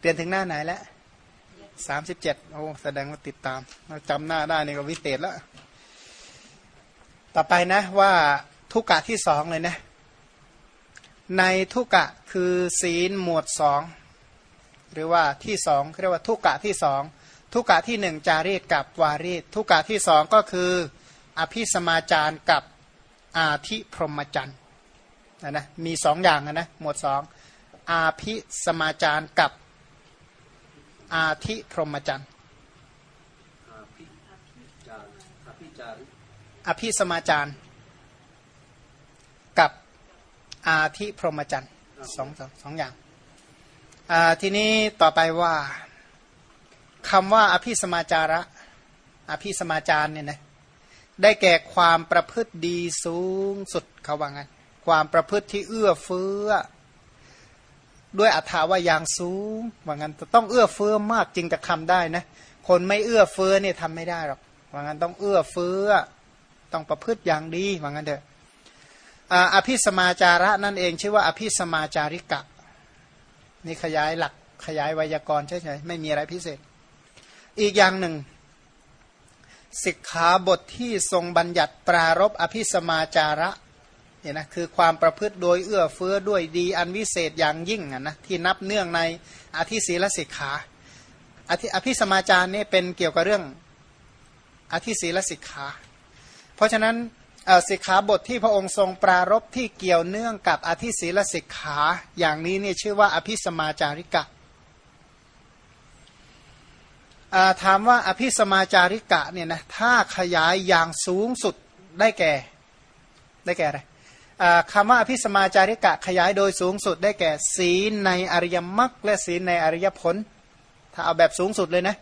เรียนถึงหน้าไหนแล้วสามสิบเจ็ดโอ้แสดงว่าติดตามจำหน้าได้นี่ก็วิเศษแล้ว ต่อไปนะว่าทุกกะที่สองเลยนะ ในทุกกะคือศีลหมวดสองหรือว่าที่สองเรียกว่าทุกกะที่สองทุกกะที่หนึ่งจารีตกับวารีตทุกกะที่สองก็คือ อภิสมาจารกับอาธิพรหมจันนะนะมีสองอย่างนะหมวดสองอาภิสมาจารกับ อาธิพรหมจันทร์อาภิจารอาภิจาริอภิสมาจารกับอาธิพรหมจันทร์สองสองสองอย่างอ่าทีนี้ต่อไปว่าคำว่าอภิสมาจาระ อภิสมาจารเนี่ยนะได้แก่ความประพฤติดีสูงสุดเขาว่างั้น ความประพฤติที่เอื้อเฟื้อ ด้วยอัธาว่ายางสูงว่างั้นต้องเอื้อเฟื้อมากจึงจะทำได้นะ คนไม่เอื้อเฟื้อเนี่ยทำไม่ได้หรอกว่างั้นต้องเอื้อเฟื้อ ต้องประพฤติอย่างดีว่างั้นเถอะอ่าอภิสมาจาระนั่นเองชื่อว่าอภิสมาจาริกะ นี่ขยายหลักขยายไวยากรณ์เฉยๆไม่มีอะไรพิเศษ อีกอย่างหนึ่งสิกขาบทที่ทรงบัญญัติปรารบอภิสมาจาระ เนี่ยนะคือความประพฤติโดยเอื้อเฟื้อด้วยดีอันวิเศษอย่างยิ่งนะที่นับเนื่องในอธิศีลสิกขาอธิอภิสมาจารนี่เป็นเกี่ยวกับเรื่องอธิศีลสิกขาเพราะฉะนั้นสิกขาบทที่พระองค์ทรงปรารบที่เกี่ยวเนื่องกับอธิศีลสิกขาอย่างนี้เนี่ยชื่อว่าอภิสมาจาริกะถามว่าอภิสมาจาริกะเนี่ยนะถ้าขยายอย่างสูงสุดได้แก่ได้แก่อะไร คำว่าอภิสมาจาริกะขยายโดยสูงสุดได้แก่ ศีลในอริยมรรคและศีลในอริยผล ถ้าเอาแบบสูงสุดเลยนะ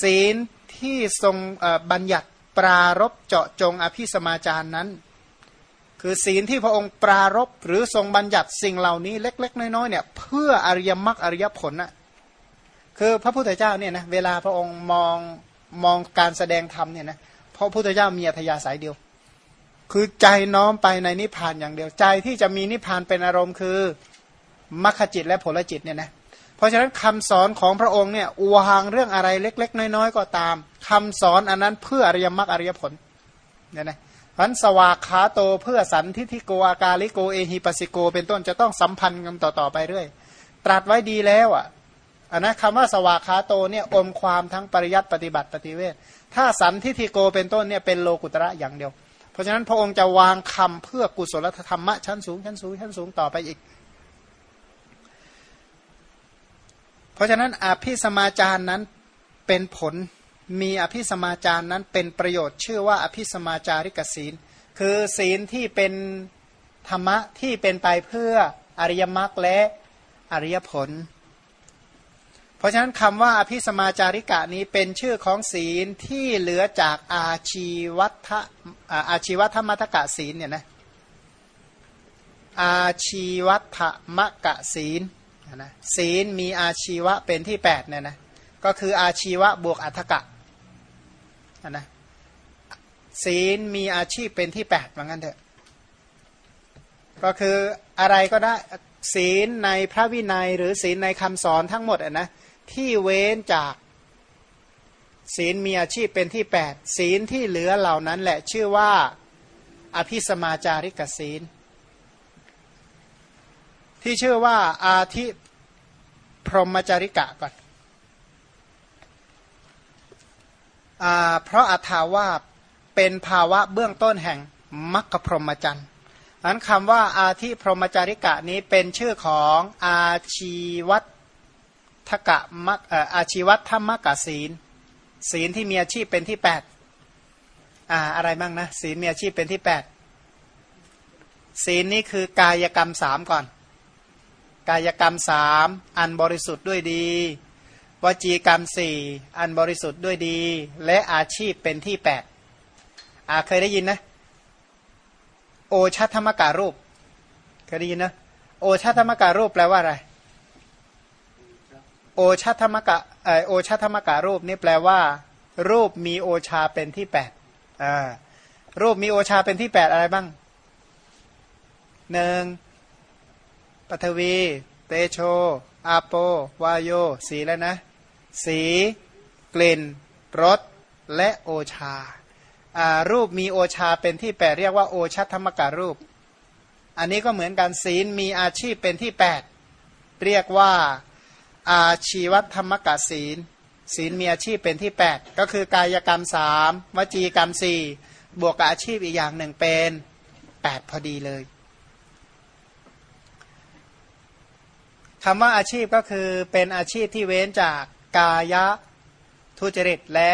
ศีลที่ทรงบัญญัติปรารบเจาะจงอภิสมาจารนั้น คือศีลที่พระองค์ปรารบหรือทรงบัญญัติสิ่งเหล่านี้เล็ก ๆ น้อยๆเนี่ยเพื่ออริยมรรคอริยผลน่ะคือพระพุทธเจ้าเนี่ยนะเวลาพระองค์มองมองการแสดงธรรมเนี่ยนะพระพระพุทธเจ้ามีอัธยาศัยเดียว คือใจน้อมไปในนิพพานอย่างเดียวใจที่จะมีนิพพานเป็นอารมณ์คือมรรคจิตและผลจิตเนี่ยนะเพราะฉะนั้นคำสอนของพระองค์เนี่ยอวางเรื่องอะไรเล็ก ๆ น้อยๆก็ตามคำสอนอันนั้นเพื่ออริยมรรคอริยผลเนี่ยนะพันสวากขาโตเพื่อสันทิทิโกอากาลิโกเอหิปัสสิโก เป็นต้นจะต้องสัมพันธ์กันต่อๆไปเรื่อยตรัสไว้ดีแล้วอะอันนะคำว่าสวากขาโตเนี่ยอมความทั้งปริยัติปฏิบัติปฏิเวทถ้าสันทิทิโกเป็นต้นเนี่ยเป็นโลกุตระอย่างเดียว เพราะฉะนั้นพระองค์จะวางคำเพื่อกุศลธรรมะชั้นสูงชั้นสูงชั้นสูงต่อไปอีก เพราะฉะนั้นอภิสมาจารนั้นเป็นผลมีอภิสมาจารนั้นเป็นประโยชน์ ชื่อว่าอภิสมาจาริกศีล คือศีลที่เป็นธรรมะที่เป็นไปเพื่ออริยมรรคและอริยผล ราะฉะนั้นคำว่าอภิสมาจาริกะนี้เป็นชื่อของศีลที่เหลือจากอาชีวัตอาชีวัตมัตกะศีลเนี่ยนะอาชีวัตมกะศีลนะศีลมีอาชีวะเป็นที่แปดเนี่ยนะก็คืออาชีวะบวกอัฏฐกะนะศีลมีอาชีพเป็นที่แปดเหมือนกันเถอะก็คืออะไรก็ได้ศีลในพระวินัยหรือศีลในคำสอนทั้งหมดอะนะ ที่เว้นจากศีลมีอาชีพเป็นที่แปดศีลที่เหลือเหล่านั้นแหละชื่อว่าอภิสมาจาริกศีล ที่ชื่อว่าอาทิพรหมจาริกะก่อนอเพราะอัถาว่าเป็นภาวะเบื้องต้นแห่งมรรคพรหมจรรย์นั้นคำว่าอาทิพรหมจาริกะนี้เป็นชื่อของอาชีวัต ทกะมักอาชีวัตธรรมกศีล ศีลที่มีอาชีพเป็นที่แปดอ่าอะไรบ้างนะศีลมีอาชีพเป็นที่แปดศีลนี้คือกายกรรมสามก่อน กายกรรมสามอันบริสุทธิ์ด้วยดีวจีกรรมสี่อันบริสุทธิ์ด้วยดี และอาชีพเป็นที่แปดอ่าเคยได้ยินนะ โอชัธรรมการูปเคยได้ยินนะโอชัธรรมการูปแปลว่าอะไร โอชัธรรมกะโอชัธรรมการูปนี่แปลว่า รูปมีโอชาเป็นที่แปดอ่ารูปมีโอชาเป็นที่แปดอะไรบ้างหนึ่งปฐวี เตโช อาโป วายโย สีแล้วนะ สี กลิ่นรสและโอชารูปมีโอชาเป็นที่แปดเรียกว่าโอชัธรรมการูป อันนี้ก็เหมือนกันศีลมีอาชีพเป็นที่แปดเรียกว่า อาชีวธรรมกศีล ศีลมีอาชีพเป็นที่แปดก็คือกายกรรมสามวจีกรรมสี่บวกกับอาชีพอีกอย่างหนึ่งเป็นแปดพอดีเลยคำว่าอาชีพก็คือเป็นอาชีพที่เว้นจากกายทุจริตและ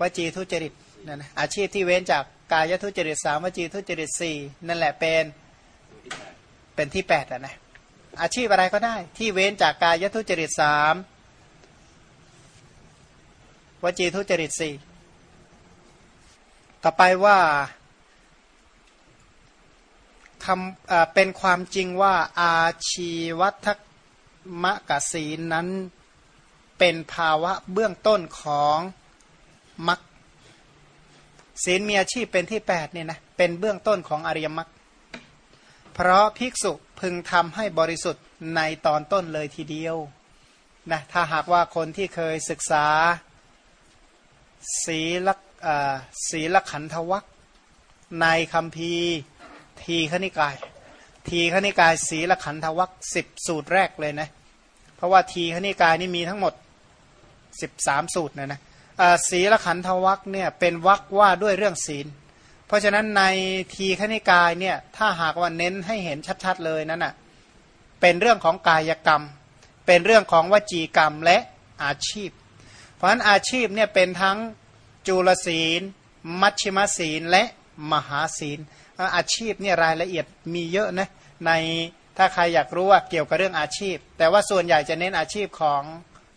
วจีทุจริตนั่นนะอาชีพที่เว้นจากกายทุจริตสามวจีทุจริตสี่นั่นแหละเป็นเป็นที่แปดอะนะ อาชีพอะไรก็ได้ ที่เว้นจากกายทุจริตสามวจีทุจริตสี่ต่อไปว่าคำเป็นความจริงว่าอาชีวัตมกสีนั้นเป็นภาวะเบื้องต้นของมักศีลมีอาชีพเป็นที่แปดเนี่ยนะเป็นเบื้องต้นของอริยมรรค เพราะภิกษุพึงทำให้บริสุทธิ์ในตอนต้นเลยทีเดียวนะถ้าหากว่าคนที่เคยศึกษาศีลศีลขันธวัคในคำพีทีขณิกาย ทีขณิกายศีลขันธวัคสิบสูตรแรกเลยนะเพราะว่าทีขณิกายนี่มีทั้งหมดสิบสามสูตรนะนะศีลขันธวัคเนี่ยเป็นวักว่าด้วยเรื่องศีล ราะฉะนั้นในทีขณิกายเนี่ยถ้าหากว่าเน้นให้เห็นชัดๆเลยนั่นน่ะเป็นเรื่องของกายกรรม เป็นเรื่องของวจีกรรมและอาชีพ เพราะฉะนั้นอาชีพเนี่ยเป็นทั้งจุลศีล มัชชิมศีลและมหาศีล อาชีพเนี่ยรายละเอียดมีเยอะนะในถ้าใครอยากรู้ว่าเกี่ยวกับเรื่องอาชีพ แต่ว่าส่วนใหญ่จะเน้นอาชีพของ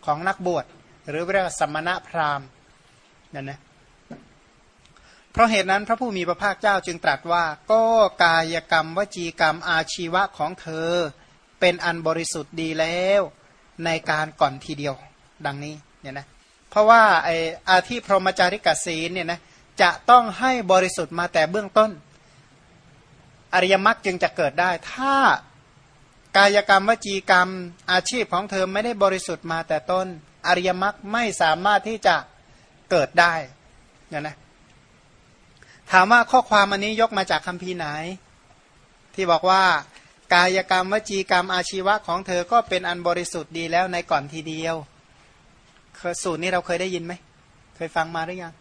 ของนักบวช หรือเรียกว่าสมณะพราหมณ์นั่นนะ เพราะเหตุนั้นพระผู้มีพระภาคเจ้าจึงตรัสว่า ก็กายกรรมวจีกรรมอาชีวะของเธอ เป็นอันบริสุทธิ์ดีแล้วในการก่อนทีเดียวดังนี้เนี่ยนะเพราะว่าไอ้อาทิพรหมจาริกศีลเนี่ยนะจะต้องให้บริสุทธิ์มาแต่เบื้องต้น อริยมรรคจึงจะเกิดได้ ถ้ากายกรรมวจีกรรมอาชีพของเธอไม่ได้บริสุทธิ์มาแต่ต้น อริยมรรคไม่สามารถที่จะเกิดได้เนี่ยนะ ถามว่าข้อความอันนี้ยกมาจากคัมภีร์ไหน ที่บอกว่ากายกรรมวจีกรรมอาชีวะของเธอก็เป็นอันบริสุทธิ์ดีแล้วในก่อนทีเดียวสูตรนี้เราเคยได้ยินไหม เคยฟังมาหรือยัง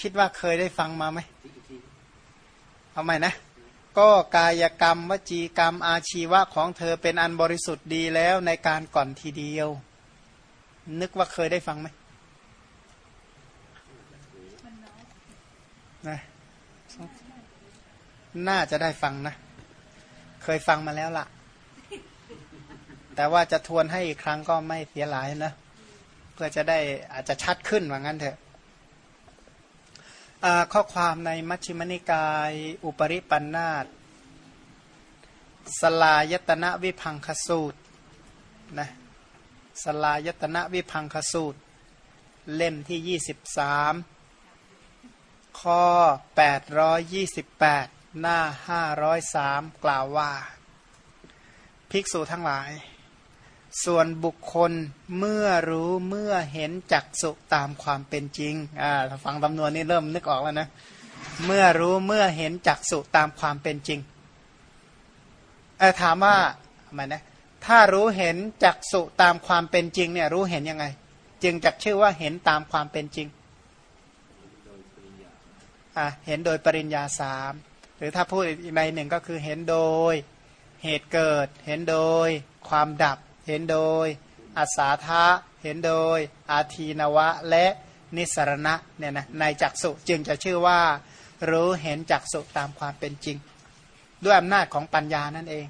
คิดว่าเคยได้ฟังมาไหมเอาใหม่นะ ก็กายกรรมวจีกรรมอาชีวะของเธอเป็นอันบริสุทธิ์ดีแล้วในการก่อนทีเดียว นึกว่าเคยได้ฟังไหมนะ น่าจะได้ฟังนะ เคยฟังมาแล้วล่ะ แต่ว่าจะทวนให้อีกครั้งก็ไม่เสียหลายนะ เพื่อจะได้อาจจะชัดขึ้นว่างั้นเถอะข้อความในมัชฌิมนิกาย อุปริปันธาตสลายตนะวิพังคสูตรนะสลายตนะวิพังคสูตร เล่มที่ 23 ข้อ 828 หน้า503กล่าวว่า ภิกษุทั้งหลาย ส่วนบุคคลเมื่อรู้เมื่อเห็นจักสุตามความเป็นจริงอ่าฟังตำนวนนี้เริ่มนึกออกแล้วนะ เมื่อรู้เมื่อเห็นจักสุตามความเป็นจริงเออถามว่าทำไมนะถ้ารู้เห็นจักสุตามความเป็นจริงเนี่ยรู้เห็นยังไง จึงจักชื่อว่าเห็นตามความเป็นจริงอะเห็นโดยปริญญาสาม หรือถ้าพูดอีกในหนึ่งก็คือเห็นโดย เหตุเกิด เห็นโดย ความดับ เห็นโดยอาสาทะเห็นโดย อาทีนวะและนิสรณะเนี่ยนะในจักสุจึงจะชื่อว่า รู้เห็นจักสุตามความเป็นจริง ด้วยอำนาจของปัญญานั่นเอง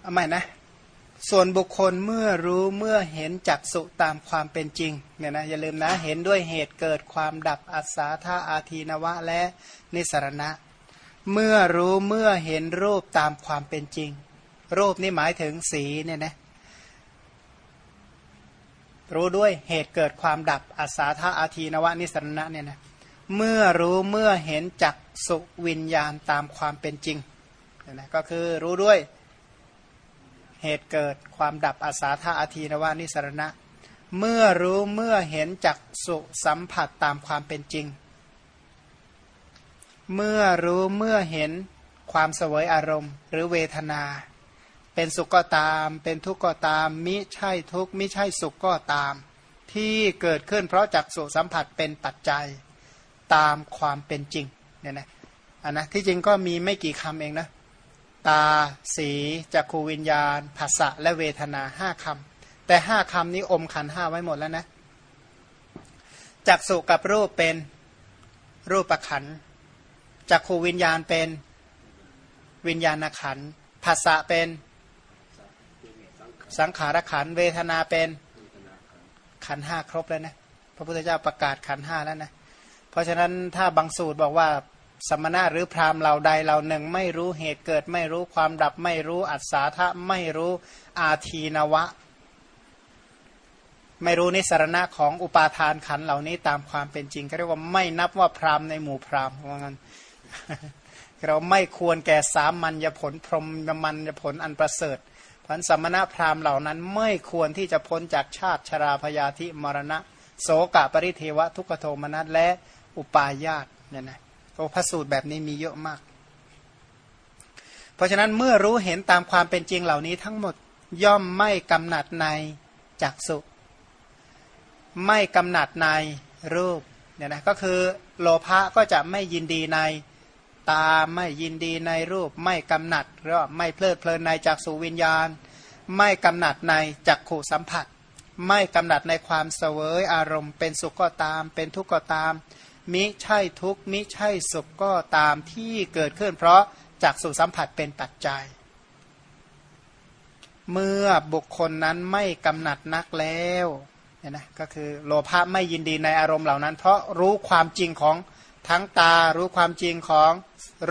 เอาใหม่นะ ส่วนบุคคลเมื่อรู้เมื่อเห็นจักสุตามความเป็นจริงเนี่ยนะอย่าลืมนะเห็นด้วยเหตุเกิดความดับอัศาธาอาทีนวะและนิสรณะ เมื่อรู้เมื่อเห็นรูปตามความเป็นจริง รูปนี่หมายถึงสีเนี่ยนะรู้ด้วยเหตุเกิดความดับอัศาธาอาทีนวะนิสรณะเนี่ยนะเมื่อรู้เมื่อเห็นจักสุวิญญาณตามความเป็นจริงเนี่ยนะก็คือรู้ด้วย เหตุเกิดความดับอาสาธาอาทีนวานิสรณะ เมื่อรู้เมื่อเห็นจักสุสัมผัสตามความเป็นจริง เมื่อรู้เมื่อเห็นความเสวยอารมณ์ หรือเวทนา เป็นสุขก็ตาม เป็นทุกข์ก็ตาม มิใช่ทุกข์มิใช่สุขก็ตาม ที่เกิดขึ้นเพราะจักสุสัมผัสเป็นปัจจัยตามความเป็นจริงเนี่ยนะอันนะที่จริงก็มีไม่กี่คำเองนะ ตา สีจักขูวิญญาณภาษะและเวทนาห้าคำแต่ห้าคำนี้อมขันห้าไว้หมดแล้วนะจักสุกับรูปเป็นรูปประขันจักขูวิญญาณเป็นวิญญาณขันภาษะเป็นสังขารขันเวทนาเป็นขันห้าครบแล้วนะพระพุทธเจ้าประกาศขันห้าแล้วนะเพราะฉะนั้นถ้าบางสูตรบอกว่า สมณะหรือพราหมณ์เหล่าใดเหล่าหนึ่งไม่รู้เหตุเกิดไม่รู้ความดับไม่รู้อัศาธะไม่รู้อาทีนวะ ไม่รู้นิสรณะของอุปาทานขันเหล่านี้ตามความเป็นจริงก็เรียกว่าไม่นับว่าพราหมณ์ในหมู่พราหมณ์ว่างั้นเราไม่ควรแก่สามัญญผลพรหมมัญญผลอันประเสริฐพันสมณะพราหมณ์เหล่านั้นไม่ควรที่จะพ้นจากชาติชราพยาธิมรณะ โสกะปริเทวะทุกขโทมนัสและอุปาญาตเนี่ยนะ โอ้พระสูตรแบบนี้มีเยอะมาก เพราะฉะนั้นเมื่อรู้เห็นตามความเป็นจริงเหล่านี้ทั้งหมดย่อมไม่กำหนัดในจักสุไม่กำหนัดในรูปเนี่ยนะก็คือโลภะก็จะไม่ยินดีในตาไม่ยินดีในรูป ไม่กำหนัดหรือไม่เพลิดเพลินในจักสุวิญญาณ ไม่กำหนัดในจักขู่สัมผัส ไม่กำหนัดในความเสวยอารมณ์ เป็นสุขก็ตาม เป็นทุกข์ก็ตาม มิใช่ทุกมิใช่สุขก็ตามที่เกิดขึ้น เพราะจากสุสัมผัสเป็นปัจจัย เมื่อบุคคลนั้นไม่กำหนัดนักแล้วเนี่ยนะก็คือโลภะไม่ยินดีในอารมณ์เหล่านั้น เพราะรู้ความจริงของทั้งตา รู้ความจริงของ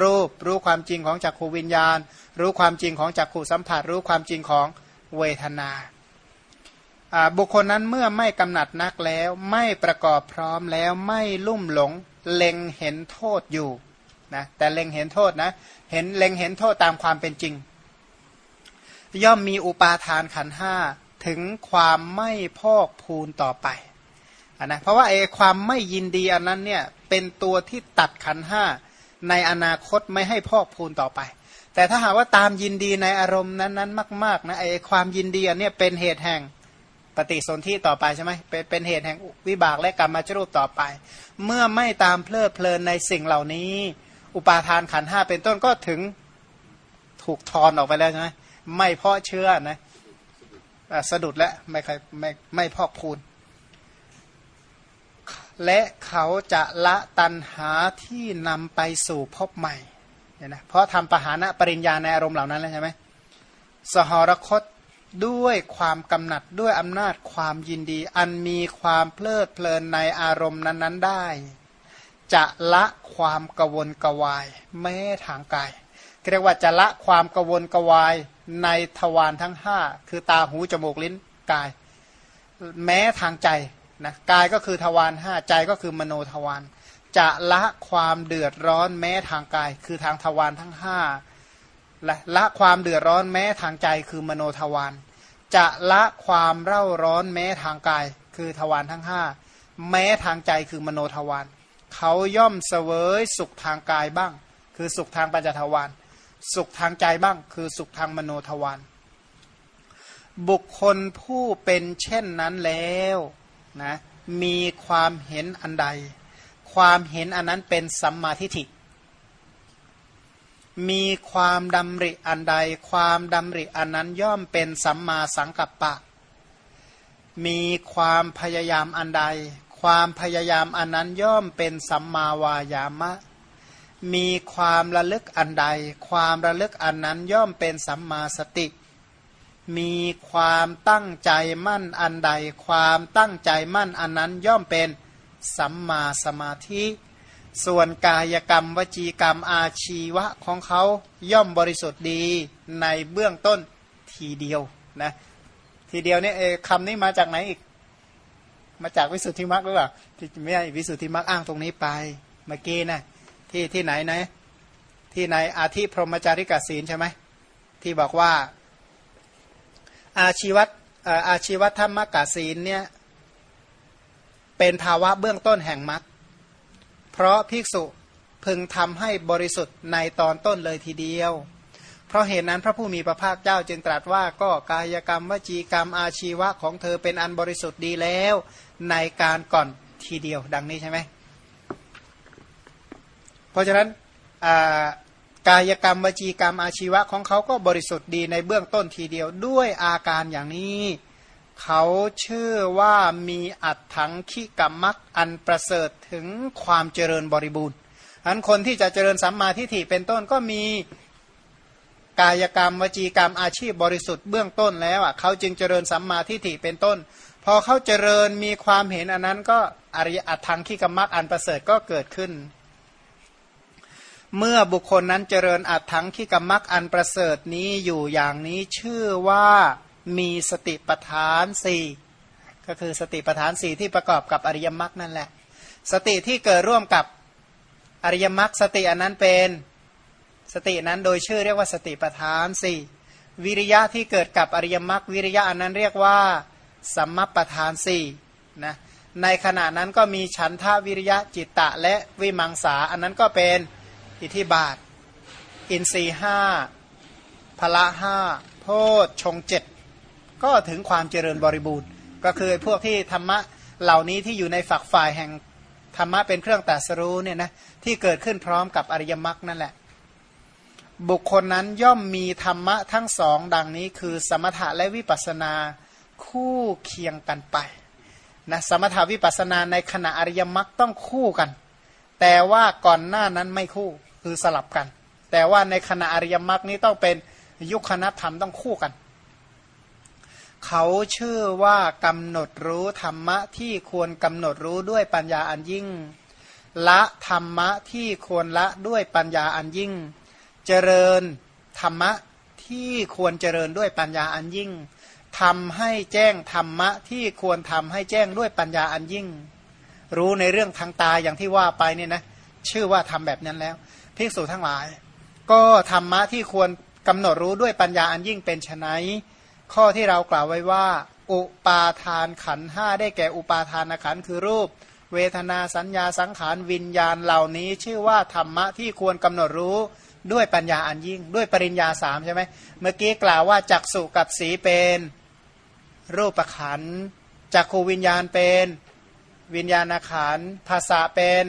รูป รู้ความจริงของจักขูวิญญาณ รู้ความจริงของจักขูสัมผัส รู้ความจริงของเวทนา บุคคลนั้นเมื่อไม่กำหนัดนักแล้ว ไม่ประกอบพร้อมแล้วไม่ลุ่มหลง เล็งเห็นโทษอยู่นะแต่เล็งเห็นโทษนะ เห็นเล็งเห็นโทษตามความเป็นจริง ย่อมมีอุปาทานขันห้าถึงความไม่พอกพูนต่อไปนนะเพราะว่าไอ้ความไม่ยินดีอันนั้นเนี่ยเป็นตัวที่ตัดขันห้าในอนาคตไม่ให้พอกพูนต่อไป แต่ถ้าหากว่าตามยินดีในอารมณ์นั้นๆมากๆนะไอ้ความยินดีอันนี้เป็นเหตุแห่ง ปฏิสนธิต่อไปใช่ไหมเป็นเป็นเหตุแห่งวิบากและกรรมจรูปต่อไป เมื่อไม่ตามเพลิดเพลินในสิ่งเหล่านี้ อุปาทานขันห้าเป็นต้นก็ถึงถูกทอนออกไปแล้วใช่ไหมไม่เพาะเชื้อนะสะดุดแล้วไม่ใครไม่ไม่พอกพูน และเขาจะละตันหาที่นำไปสู่พบใหม่เนี่ยนะเพราะทำปหานะปริญญาในอารมณ์เหล่านั้นแล้วใช่ไหมสหรคต ด้วยความกำหนัดด้วยอำนาจความยินดี อันมีความเพลิดเพลินในอารมณ์นั้น ๆได้ จะละความกวนกวาย แม้ทางกายเรียกว่าจะละความกวนกวายในทวารทั้งห้าคือตาหูจมูกลิ้นกาย แม้ทางใจนะกายก็คือทวารห้าใจก็คือมโนทวารจะละความเดือดร้อนแม้ทางกาย คือทางทวารทั้งห้า ละละความเดือดร้อนแม้ทางใจคือมโนทวารจะละความเร่าร้อนแม้ทางกาย คือทวารทั้งห้าแม้ทางใจคือมโนทวารเขาย่อมเสวยสุขทางกายบ้าง คือสุขทางปัญจทวารสุขทางใจบ้าง คือสุขทางมโนทวารบุคคลผู้เป็นเช่นนั้นแล้วนะมีความเห็นอันใด ความเห็นอันนั้นเป็นสัมมาทิฏฐิ มีความดำริอันใด ความดำริอันนั้นย่อมเป็นสัมมาสังกัปปะ มีความพยายามอันใด ความพยายามอันนั้นย่อมเป็นสัมมาวายามะ มีความระลึกอันใด ความระลึกอันนั้นย่อมเป็นสัมมาสติ มีความตั้งใจมั่นอันใด ความตั้งใจมั่นอันนั้นย่อมเป็นสัมมาสมาธิ ส่วนกายกรรม วจีกรรมอาชีวะของเขาย่อมบริสุทธิ์ดีในเบื้องต้นทีเดียวนะทีเดียวเนี่ยคำนี้มาจากไหนอีก มาจากวิสุทธิมรรคหรือเปล่าที่ไม่ใช่วิสุทธิมรรคอ้างตรงนี้ไปเมื่อกี้นะที่ที่ไหนนะที่ในอาทิพรหมจาริกศีลใช่ไหมที่บอกว่า อาชีวัตเอ่ออาชีวธรรมกศีลเนี่ยเป็นภาวะเบื้องต้นแห่งมรรค เพราะภิกษุพึงทำให้บริสุทธิ์ในตอนต้นเลยทีเดียว เพราะเหตุนั้นพระผู้มีพระภาคเจ้าจึงตรัสว่าก็กายกรรมวจีกรรมอาชีวะของเธอเป็นอันบริสุทธิ์ดีแล้ว ในการก่อนทีเดียวดังนี้ใช่ไหมเพราะฉะนั้นกายกรรมวจีกรรมอาชีวะของเขาก็บริสุทธิ์ดีในเบื้องต้นทีเดียวด้วยอาการอย่างนี้ เขาเชื่อว่ามีอัตถังคิกรรมักอันประเสริฐถึงความเจริญบริบูรณ์อันคนที่จะเจริญสัมมาทิฏฐิเป็นต้นก็มีกายกรรมวจีกรรมอาชีพบริสุทธิ์เบื้องต้นแล้วอะเขาจึงเจริญสัมมาทิฏฐิเป็นต้น พอเขาเจริญมีความเห็นอันนั้นก็อริยอัตถังคิกรรมักอันประเสริฐก็เกิดขึ้น เมื่อบุคคลนั้นเจริญอัตถังคิกรรมักอันประเสริฐนี้อยู่อย่างนี้ชื่อว่า มีสติปัฏฐานสี่ก็คือสติปัฏฐานสี่ที่ประกอบกับอริยมรรคนั่นแหละ สติที่เกิดร่วมกับอริยมรรคสติอันนั้นเป็นสตินั้นโดยชื่อเรียกว่าสติปัฏฐานสี่วิริยะที่เกิดกับอริยมรรควิริยะอันนั้นเรียกว่าสัมมปทานสี่นะในขณะนั้นก็มีฉันทาวิริยะจิตตะและวิมังสา อันนั้นก็เป็นอิทธิบาท อินทรีห้าพละห้าโพชฌงเจ็ด ก็ถึงความเจริญบริบูรณ์ ก็คือพวกที่ธรรมะเหล่านี้ที่อยู่ในฝักฝ่ายแห่งธรรมะเป็นเครื่องแตัดสรู้เนี่ยนะที่เกิดขึ้นพร้อมกับอริยมรรคนั่นแหละ บุคคลนั้นย่อมมีธรรมะทั้งสองดังนี้คือสมถะและวิปัสสนาคู่เคียงกันไปนะสมถาวิปัสสนาในขณะอริยมรรคต้องคู่กัน แต่ว่าก่อนหน้านั้นไม่คู่คือสลับกัน แต่ว่าในขณะอริยมรรคนี้ต้องเป็นยุคณธรรมต้องคู่กัน เขาชื่อว่ากำหนดรู้ธรรมะที่ควรกำหนดรู้ด้วยปัญญาอันยิ่ง ละธรรมะที่ควรละด้วยปัญญาอันยิ่ง เจริญธรรมะที่ควรเจริญด้วยปัญญาอันยิ่งทำให้แจ้งธรรมะที่ควรทำให้แจ้งด้วยปัญญาอันยิ่ง รู้ในเรื่องทางตาอย่างที่ว่าไปเนี่ยนะชื่อว่าทำแบบนั้นแล้วภิกษุทั้งหลาย ก็ธรรมะที่ควรกำหนดรู้ด้วยปัญญาอันยิ่งเป็นไน ข้อที่เรากล่าวไว้ว่า อุปาทานขันห้าได้แก่อุปาทานขันคือรูป เวทนาสัญญาสังขารวิญญาณเหล่านี้ ชื่อว่าธรรมะที่ควรกำหนดรู้ด้วยปัญญาอันยิ่ง ด้วยปริญญาสามใช่ไหมเมื่อกี้กล่าวว่าจักสุกับสีเป็นรูปขันจักขูวิญญาณเป็นวิญญาณขันภาษาเป็น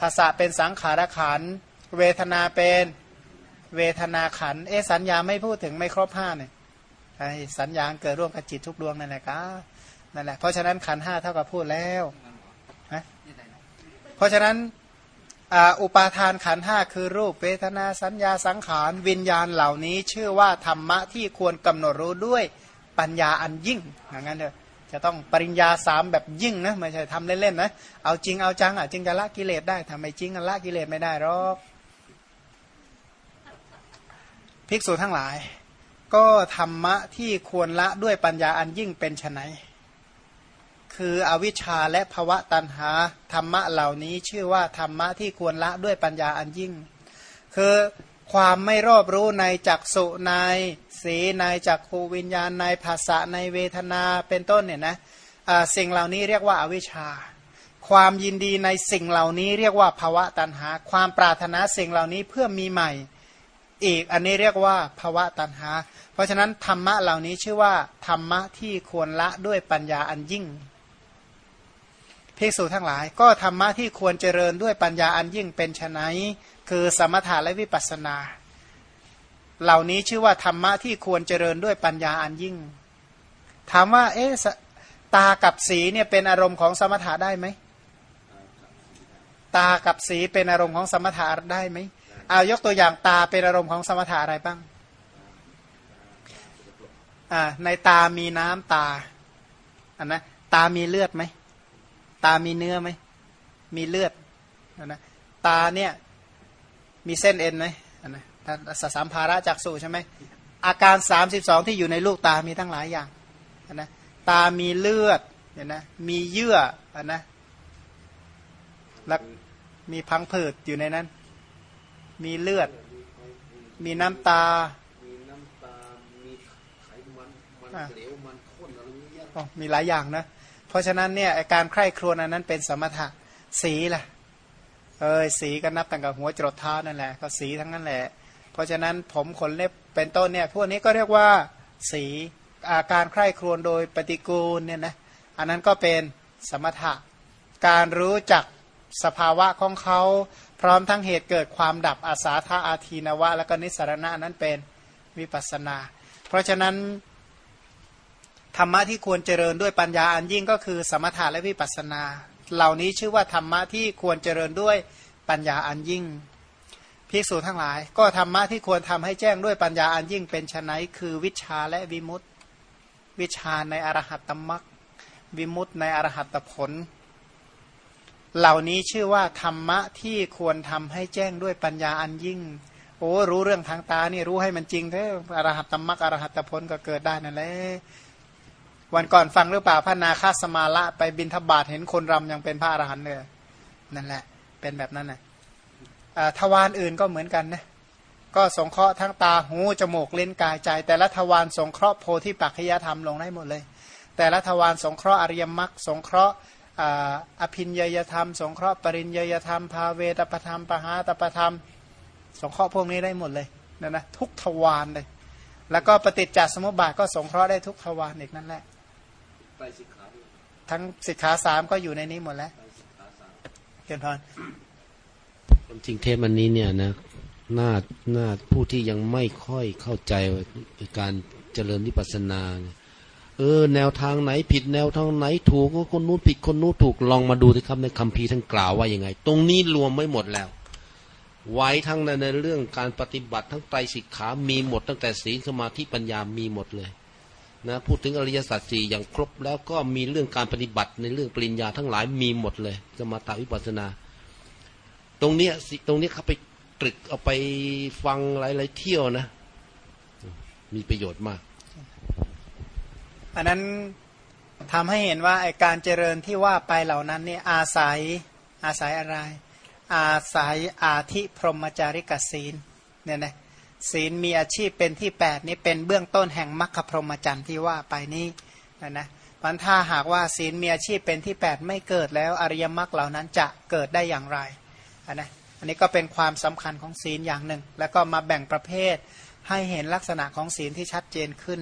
ภาษาเป็นสังขารขันเวทนาเป็นเวทนาขันเอสัญญาไม่พูดถึงไม่ครบห้าเนี่ย ไอสัญญาเกิดร่วมกับจิตทุกดวงนั่นแหละก็นั่นแหละเพราะฉะนั้นขันห้าเท่ากับพูดแล้วนะเพราะฉะนั้นอุปาทานขันห้าคือรูปเวทนาสัญญาสังขาร วิญญาณเหล่านี้ ชื่อว่าธรรมะที่ควรกำหนดรู้ด้วยปัญญาอันยิ่งอย่างนั้นเถอะจะต้องปริญญาสามแบบยิ่งนะไม่ใช่ทำเล่นๆนะเอาจริงเอาจังอะจึงจะละกิเลสได้ทำไมจริงละกิเลสไม่ได้หรอกภิกษุทั้งหลาย ก็ธรรมะที่ควรละด้วยปัญญาอันยิ่งเป็นไนคืออวิชชาและภวะตันหาธรรมะเหล่านี้ชื่อว่าธรรมะที่ควรละด้วยปัญญาอันยิ่ง คือความไม่รอบรู้ในจักสุในสีในจักขูวิญญาณในภาษาในเวทนาเป็นต้นเนี่ยนะสิ่งเหล่านี้เรียกว่าอาวิชชา ความยินดีในสิ่งเหล่านี้เรียกว่าภาวะตันหา ความปรารถนาสิ่งเหล่านี้เพื่อมีใหม่ อีก อันนี้เรียกว่าภาวะตันหา เพราะฉะนั้นธรรมะเหล่านี้ชื่อว่า ธรรมะที่ควรละด้วยปัญญาอันยิ่งภิกษุทั้งหลาย ก็ธรรมะที่ควรเจริญด้วยปัญญาอันยิ่งเป็นไนคือสมถะและวิปัสสนา เหล่านี้ชื่อว่าธรรมะที่ควรเจริญด้วยปัญญาอันยิ่ง ถามว่า เอ๊ะตากับสีเนี่ยเป็นอารมณ์ของสมถะได้ไหมตากับสีเป็นอารมณ์ของสมถะได้ไหม เอายกตัวอย่างตาเป็นอารมณ์ของสมถะอะไรบ้างอ่าในตามีน้ำตาอันนะตามีเลือดไหมตามีเนื้อไหมมีเลือดอันนะตาเนี่ยมีเส้นเอ็นไหมอันนะสสามภาระจากสู่ใช่ไหมอาการสามสิบสองที่อยู่ในลูกตามีทั้งหลายอย่างนะตามีเลือดเนี่ยนะมีเยื่อนะแล้วมีพังผืดอยู่ในนั้น มีเลือด มีน้ำตา มีน้ำตา มีไขมัน มันอะเหลว มันข้นอะไรเงี้ยอ๋อมีหลายอย่างนะ เพราะฉะนั้นเนี่ยไอ้การใคร่ครวญอันนั้นเป็นสมถะ สีล่ะ เออสีก็นับตั้งแต่หัวจรดเท้านั่นแหละ ก็สีทั้งนั้นแหละ เพราะฉะนั้นผมขนเล็บเป็นต้นเนี่ย พวกนี้ก็เรียกว่าสีอาการใคร่ครวญโดยปฏิกูลเนี่ยนะ อันนั้นก็เป็นสมถะ การรู้จักสภาวะของเขาพ ร้อมทั้งเหตุเกิดความดับอาสาธาอาทีนวะ แล้วก็นิสรณะนั้นเป็นวิปัสสนา เพราะฉะนั้นธรรมะที่ควรเจริญด้วยปัญญาอันยิ่งก็คือสมถะและวิปัสสนา เหล่านี้ชื่อว่าธรรมะที่ควรเจริญด้วยปัญญาอันยิ่งภิกษุทั้งหลาย ก็ธรรมะที่ควรทำให้แจ้งด้วยปัญญาอันยิ่งเป็นชนไนคือวิชาและวิมุตติ วิชาในอรหัตตมรักวิมุตติในอรหัตตผล เหล่านี้ชื่อว่าธรรมะที่ควรทำให้แจ้งด้วยปัญญาอันยิ่ง โอ้รู้เรื่องทางตานี่รู้ให้มันจริงเถอะอรหัตตมรักอรหัตตผลก็เกิดได้นั่นแหละวันก่อนฟังหรือเปล่าพระนาคาสมาละไปบินทบาทเห็นคนรำยังเป็นพระอรหันต์เลยนั่นแหละ เป็นแบบนั้นนะอ่าทวารอื่นก็เหมือนกันนะก็สงเคราะห์ทั้งตาหูจมูกเลิ้นกายใจ แต่ละทวารสงเคราะห์โพธิปัจจยธรรมลงได้หมดเลย แต่ละทวารสงเคราะห์อริยมรรคสงเคราะห์ อ่าอภินยยธรรม สงเคราะห์ปริญยยธรรม ภาเวตปธรรมปหาตปธรรม สงเคราะห์พวกนี้ได้หมดเลยนะนะทุกทวารเลย แล้วก็ปฏิจจสมุปบาทก็สงเคราะห์ได้ทุกทวารอีกนั่นแหละไตรสิกขาด้วยทั้งสิกขาสามก็อยู่ในนี้หมดแล้วไตรสิกขาสามเกินพรความจริงเทปอันนี้เนี่ยนะน่าน่าผู้ที่ยังไม่ค่อยเข้าใจการเจริญวิปัสสนาเนี่ย เออ แนวทางไหนผิดแนวทางไหนถูกคนนู้นผิดคนนู้นถูกลองมาดูสิครับในคัมภีร์ท่านกล่าวว่ายังไง ตรงนี้รวมไม่หมดแล้ว ไว้ทั้งในในเรื่องการปฏิบัติทั้งไตรสิกขามีหมดตั้งแต่ศีลสมาธิปัญญามีหมดเลยนะพูดถึงอริยสัจสี่อย่างครบแล้วก็มีเรื่องการปฏิบัติในเรื่องปริญญาทั้งหลายมีหมดเลยสมถาวิปัสสนา ตรงเนี้ยสิตรงนี้เขาไปตรึกเอาไปฟังหลายๆเที่ยวนะ มีประโยชน์มาก อันนั้นทำให้เห็นว่าไอการเจริญที่ว่าไปเหล่านั้นเนี่ยอาศัยอาศัยอะไร อาศัยอาธิพรหมจาริกศีลเนี่ยนะศีลมีอาชีพเป็นที่ 8 นี้เป็นเบื้องต้นแห่งมรรคพรหมจรรย์ที่ว่าไปนี้นะนะมันถ้าหากว่าศีลมีอาชีพเป็นที่ 8 ไม่เกิดแล้วอริยมรรคเหล่านั้นจะเกิดได้อย่างไรนะอันนี้ก็เป็นความสำคัญของศีลอย่างหนึ่ง แล้วก็มาแบ่งประเภทให้เห็นลักษณะของศีลที่ชัดเจนขึ้น